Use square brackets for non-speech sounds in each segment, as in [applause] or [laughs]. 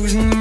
who's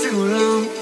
too long.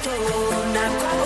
Una cosa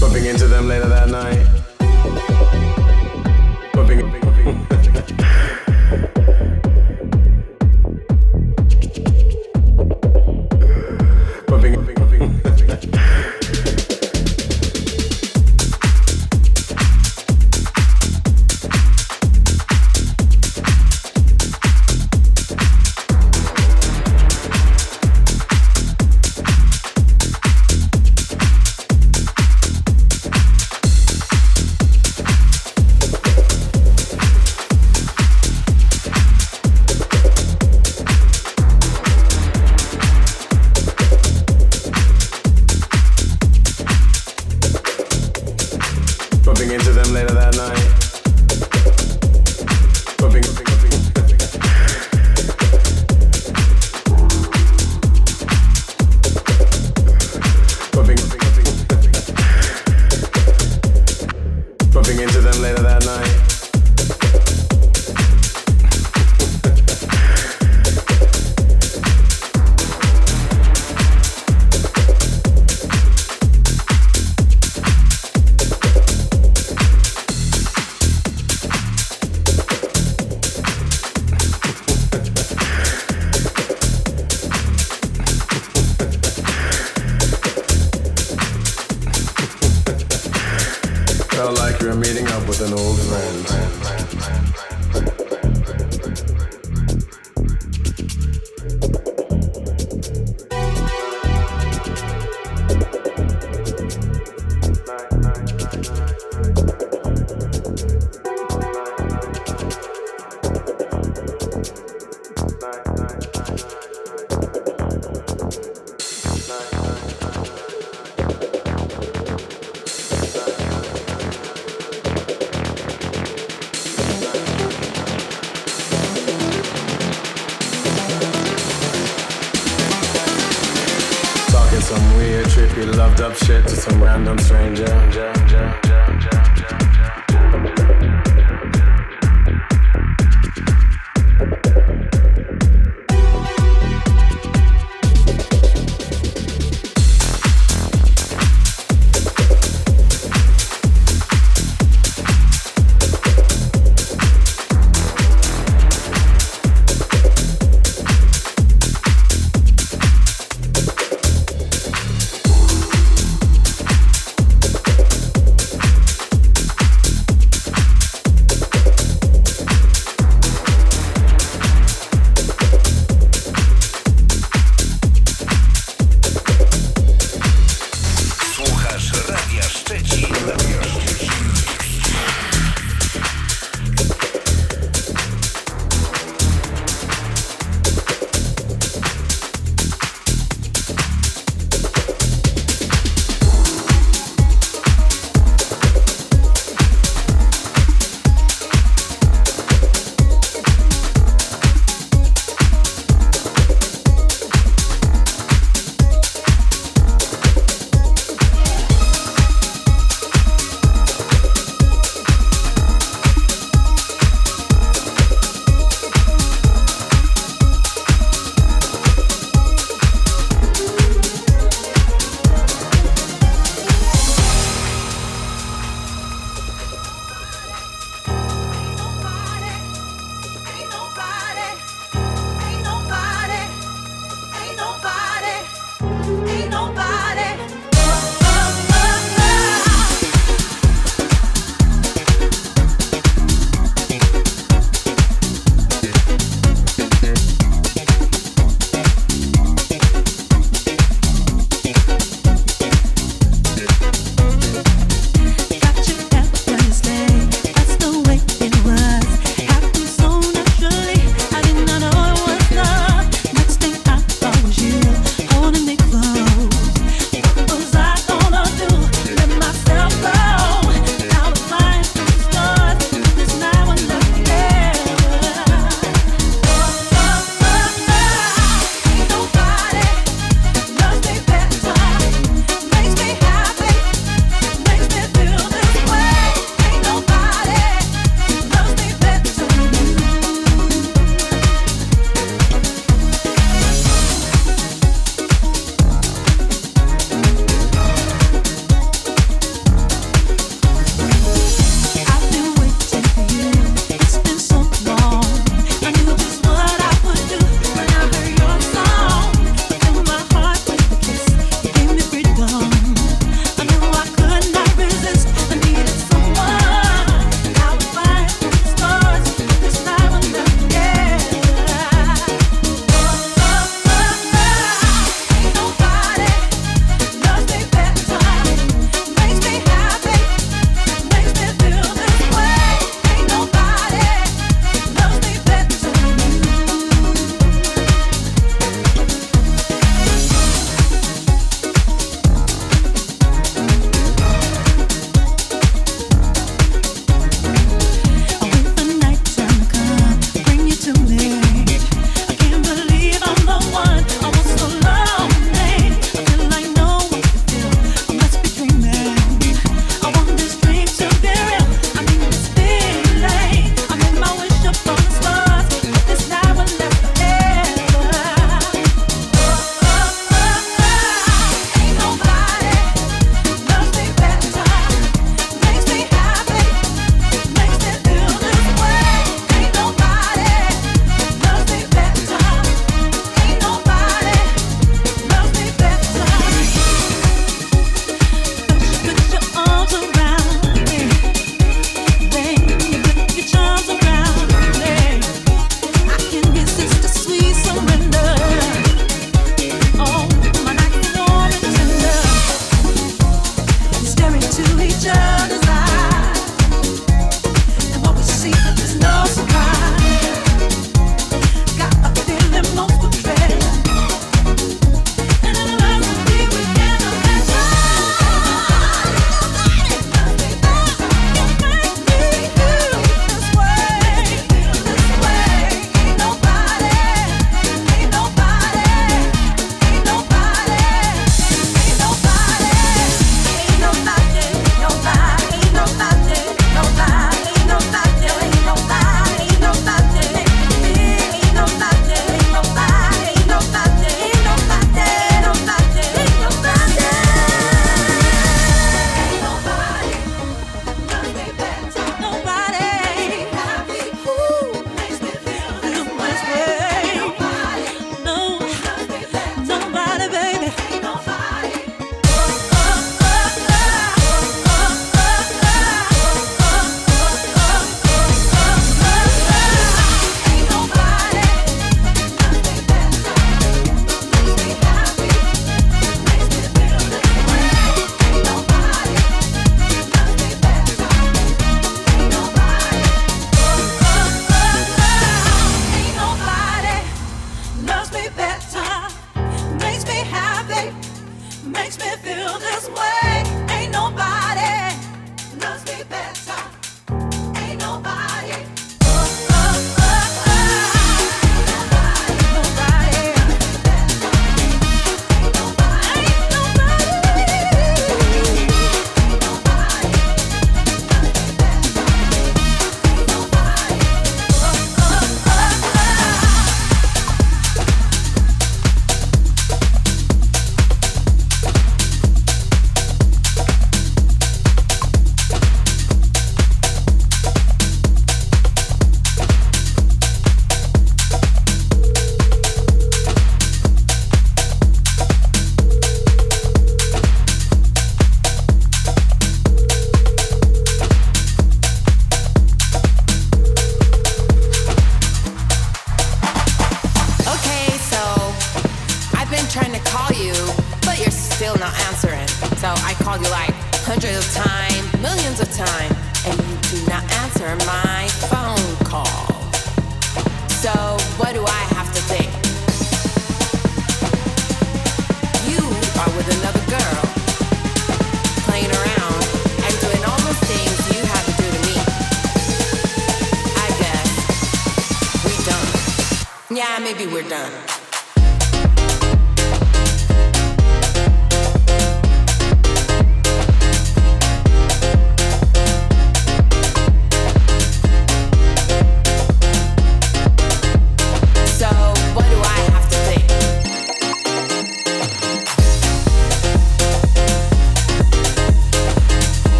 Bumping into them later that night.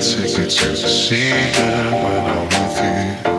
Take me to the ceiling when I'm with you.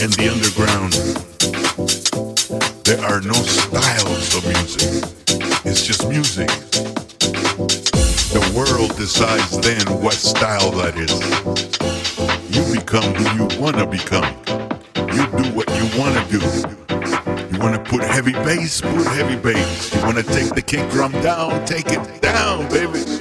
and the underground, there are no styles of music. It's just music. The world decides then what style that is. You become who you want to become. You do what you want to do. You want to put heavy bass, put heavy bass. You want to take the kick drum down, take it down, baby.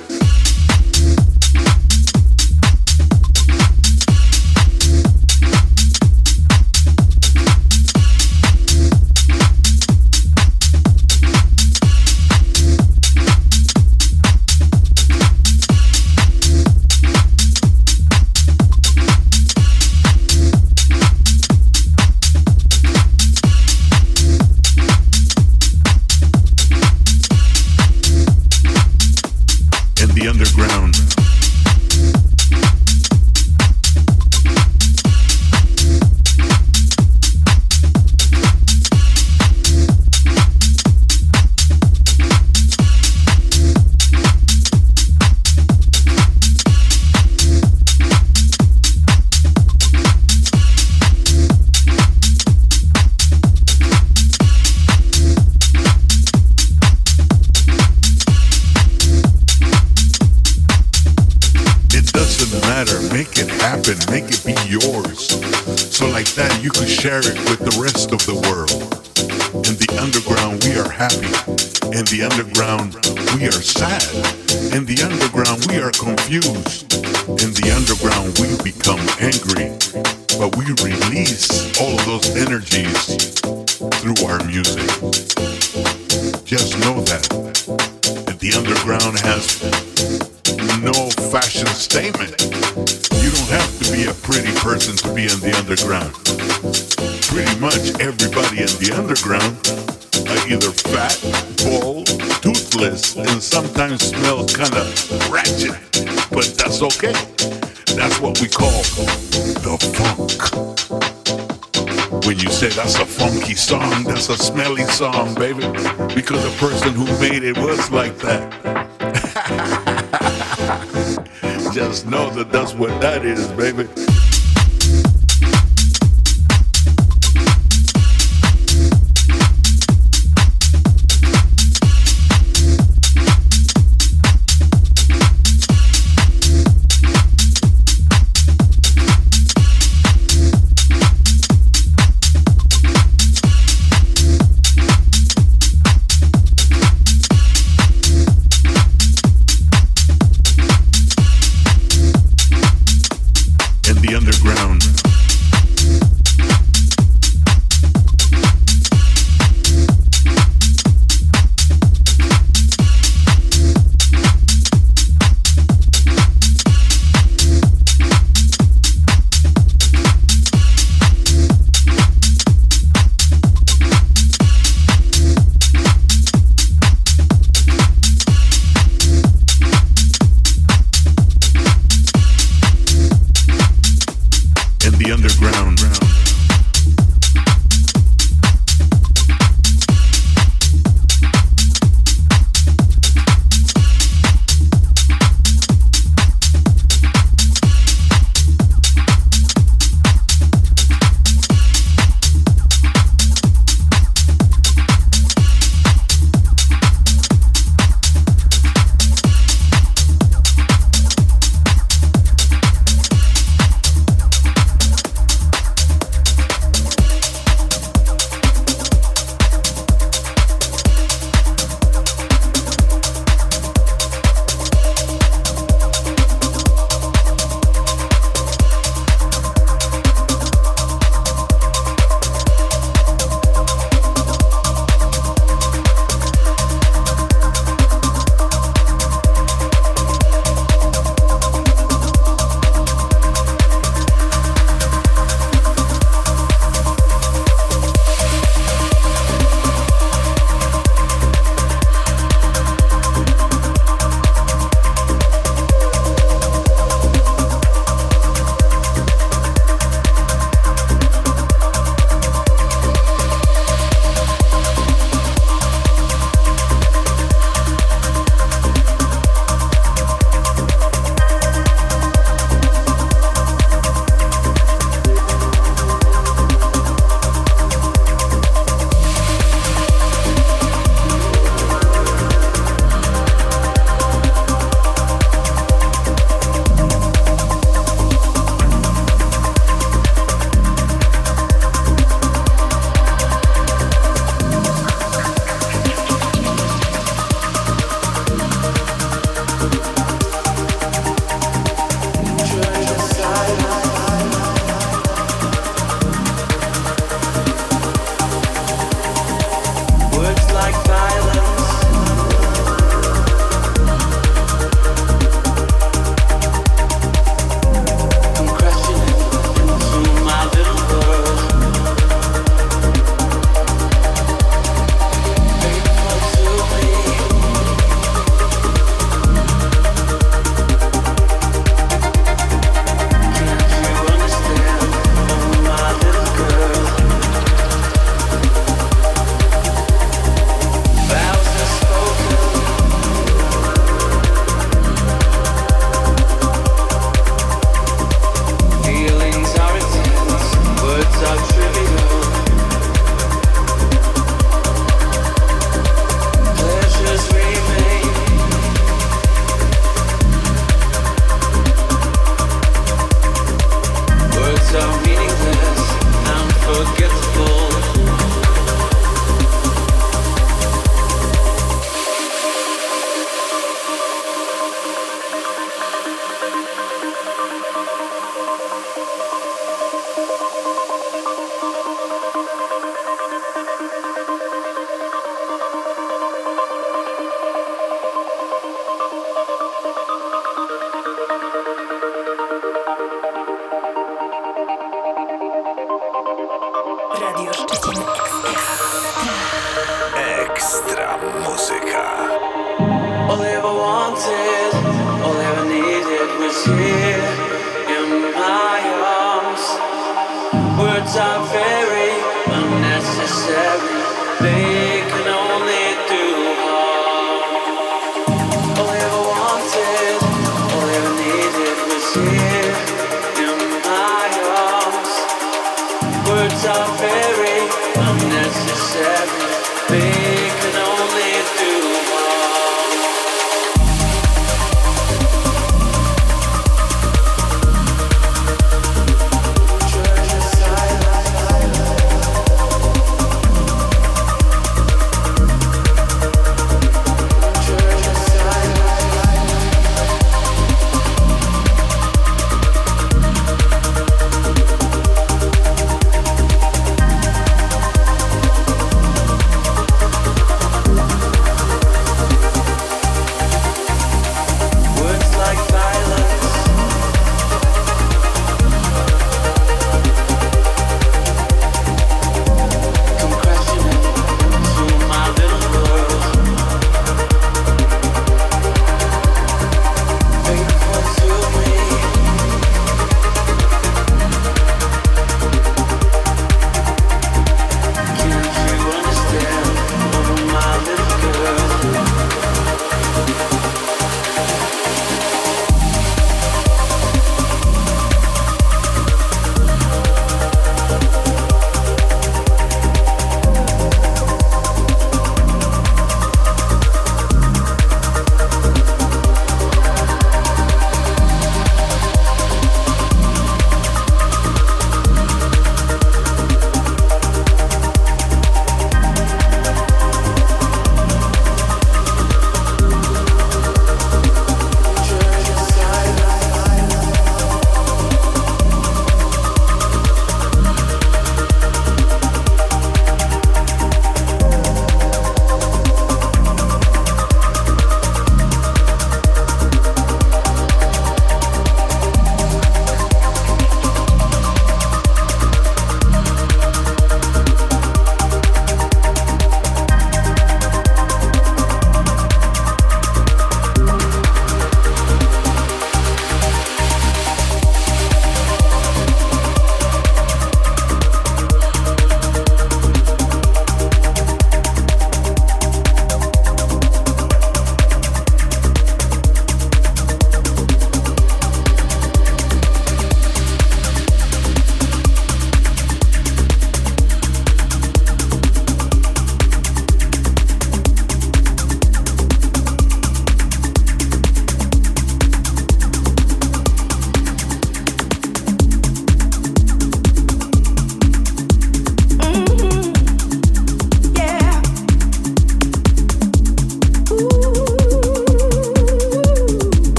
Just know that. That the underground has no fashion statement. You don't have to be a pretty person to be in the underground. Pretty much everybody in the underground are either fat, bald, toothless, and sometimes smell kind of ratchet. But that's okay. That's what we call the funk. When you say that's a funky song, that's a smelly song, baby. Because the person who made it was like that. [laughs] Just know that that's what that is, baby.